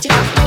don't you?